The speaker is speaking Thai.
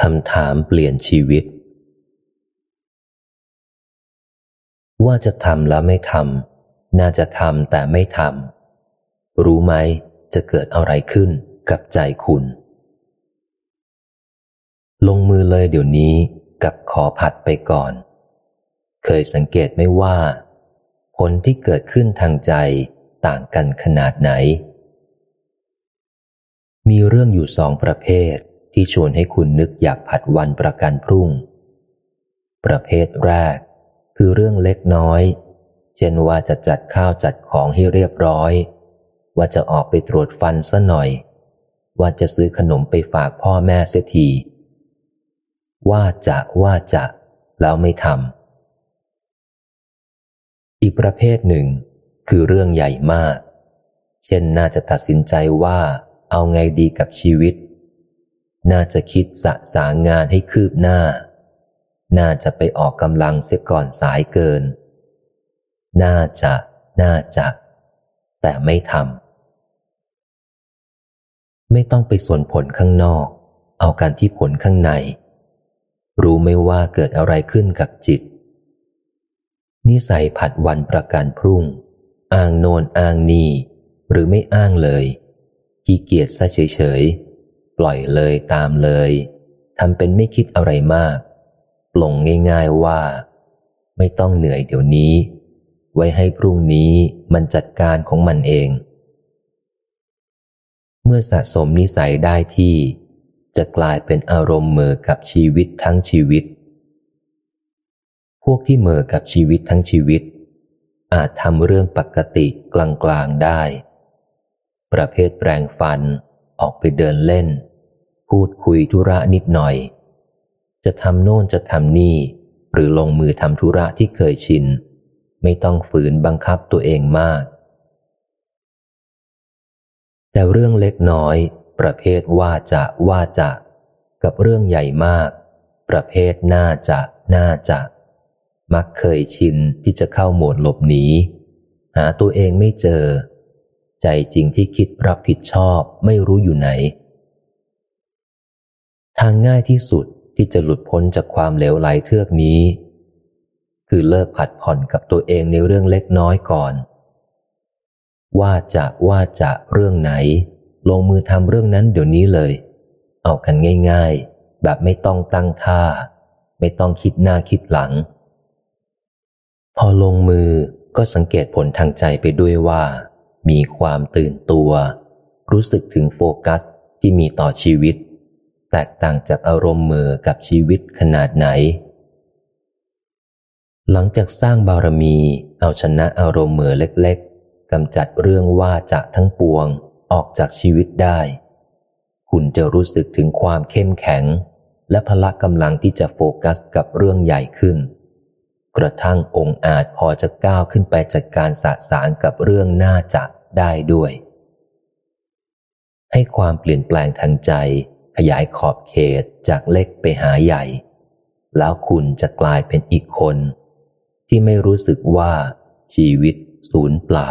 คำถามเปลี่ยนชีวิต ว่าจะทำแล้วไม่ทำน่าจะทำแต่ไม่ทำรู้ไหมจะเกิดอะไรขึ้นกับใจคุณ ลงมือเลยเดี๋ยวนี้กับขอผัดไปก่อน เคยสังเกตไม่ว่า ผลที่เกิดขึ้นทางใจต่างกันขนาดไหน มีเรื่องอยู่สองประเภท ที่ชวนให้คุณนึกอยากผัดวันประกันพรุ่ง ประเภทแรก คือเรื่องเล็กน้อย เช่นว่าจะจัดข้าวจัดของให้เรียบร้อย ว่าจะออกไปตรวจฟันซะหน่อย ว่าจะซื้อขนมไปฝากพ่อแม่เสียที ว่าจะว่าจะ แล้วไม่ทำอีกประเภทหนึ่ง คือเรื่องใหญ่มาก เช่นน่าจะตัดสินใจว่าเอาไงดีกับชีวิต น่าจะคิดสะสางงานให้คืบหน้า น่าจะไปออกกำลังเสียก่อนสายเกิน น่าจะ น่าจะ แต่ไม่ทำ ไม่ต้องไปส่วนผลข้างนอก เอาการที่ผลข้างใน รู้ไม่ว่าเกิดอะไรขึ้นกับจิต นิสัยผัดวันประกันพรุ่ง อ้างโนนอ้างนี่ หรือไม่อ้างเลยขี้เกียจซะเฉยๆ ปล่อยเลยตามเลยทำเป็นไม่คิดอะไรมาก ปลงง่ายๆว่า ไม่ต้องเหนื่อยเดี๋ยวนี้ ไว้ให้พรุ่งนี้มันจัดการของมันเอง เมื่อสะสมนิสัยได้ที่ จะกลายเป็นอารมณ์เมือกับชีวิตทั้งชีวิต พวกที่เมือกับชีวิตทั้งชีวิต อาจทำเรื่องปกติกลางๆได้ ประเภทแปลงฟันออกไปเดินเล่น พูดคุยธุระนิดหน่อย จะทำโน่นจะทำนี่ หรือลงมือทำธุระที่เคยชิน ไม่ต้องฝืนบังคับตัวเองมาก แต่เรื่องเล็กน้อย ประเภทว่าจะว่าจะ กับเรื่องใหญ่มาก ประเภทน่าจะน่าจะ มักเคยชินที่จะเข้าโหมดหลบหนีหาตัวเองไม่เจอ ใจจริงที่คิดรับผิดชอบไม่รู้อยู่ไหน ทางง่ายที่สุดที่จะหลุดพ้นจากความเหลวไหลเทือกนี้ คือเลิกผัดผ่อนกับตัวเองในเรื่องเล็กน้อยก่อน ว่าจะว่าจะเรื่องไหน ลงมือทำเรื่องนั้นเดี๋ยวนี้เลย เอากันง่าย ๆ แบบไม่ต้องตั้งท่า ไม่ต้องคิดหน้าคิดหลัง พอลงมือก็สังเกตผลทางใจไปด้วยว่า มีความตื่นตัว รู้สึกถึงโฟกัสที่มีต่อชีวิต แตกต่างจากอารมณ์มือกับชีวิตขนาดไหน หลังจากสร้างบารมี เอาชนะอารมณ์มือเล็กๆกำจัดเรื่องว่าจะทั้งปวงออกจากชีวิตได้ คุณจะรู้สึกถึงความเข้มแข็ง และพละกำลังที่จะโฟกัสกับเรื่องใหญ่ขึ้น กระทั่งองค์อาจพอจะก้าวขึ้นไปจัดการสะสางกับเรื่องน่าจะได้ด้วย ให้ความเปลี่ยนแปลงทางใจ ขยายขอบเขตจากเล็กไปหาใหญ่ แล้วคุณจะกลายเป็นอีกคน ที่ไม่รู้สึกว่าชีวิตสูญเปล่า